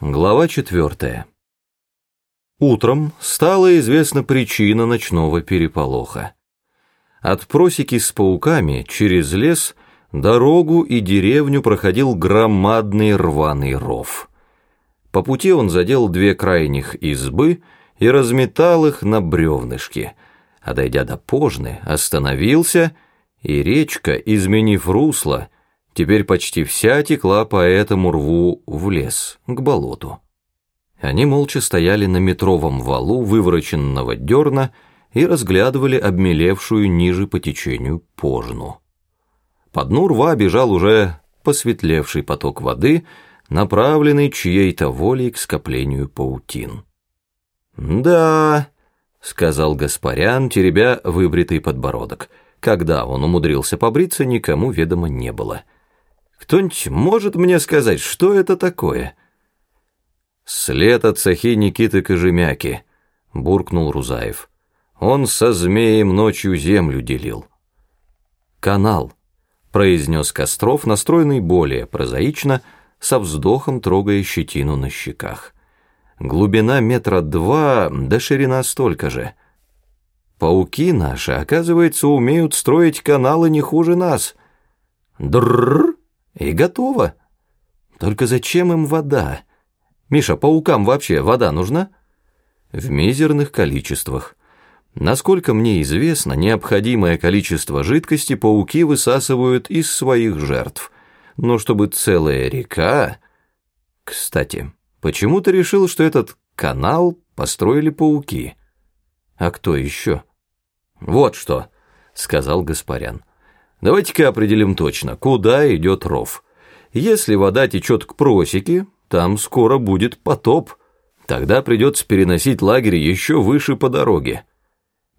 Глава четвертая. Утром стала известна причина ночного переполоха. От просеки с пауками через лес дорогу и деревню проходил громадный рваный ров. По пути он задел две крайних избы и разметал их на бревнышки, а дойдя до Пожны, остановился, и речка, изменив русло, теперь почти вся текла по этому рву в лес, к болоту. Они молча стояли на метровом валу вывороченного дерна и разглядывали обмелевшую ниже по течению пожну. По дну рва бежал уже посветлевший поток воды, направленный чьей-то волей к скоплению паутин. «Да», — сказал Гаспарян, теребя выбритый подбородок. Когда он умудрился побриться, никому ведомо не было — кто-нибудь может мне сказать, что это такое?» «След от цехи Никиты Кожемяки», — буркнул Рузаев. «Он со змеем ночью землю делил». «Канал», — произнес Костров, настроенный более прозаично, со вздохом трогая щетину на щеках. «Глубина метра два, да ширина столько же». Пауки наши, оказывается, умеют строить каналы не хуже нас. Дрррр. И готово. Только зачем им вода? Миша, паукам вообще вода нужна? В мизерных количествах. Насколько мне известно, необходимое количество жидкости пауки высасывают из своих жертв. Но чтобы целая река... Кстати, почему ты решил, что этот канал построили пауки? А кто еще? Вот что, сказал Гаспарян. Давайте-ка определим точно, куда идет ров. Если вода течет к просеке, там скоро будет потоп. Тогда придется переносить лагерь еще выше по дороге.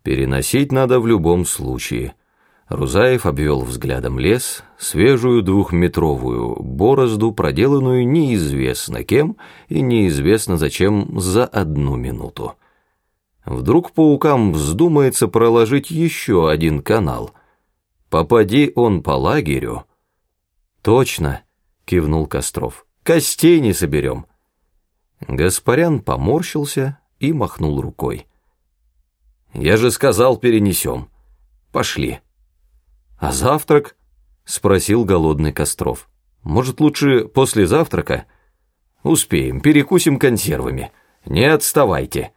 Переносить надо в любом случае. Рузаев обвел взглядом лес, свежую двухметровую борозду, проделанную неизвестно кем и неизвестно зачем за одну минуту. Вдруг паукам вздумается проложить еще один канал — Попади он по лагерю. Точно, кивнул Костров. Костей не соберем. Гаспарян поморщился и махнул рукой. Я же сказал, перенесем. Пошли. А завтрак? Спросил голодный Костров. Может, лучше после завтрака? Успеем, перекусим консервами. Не отставайте.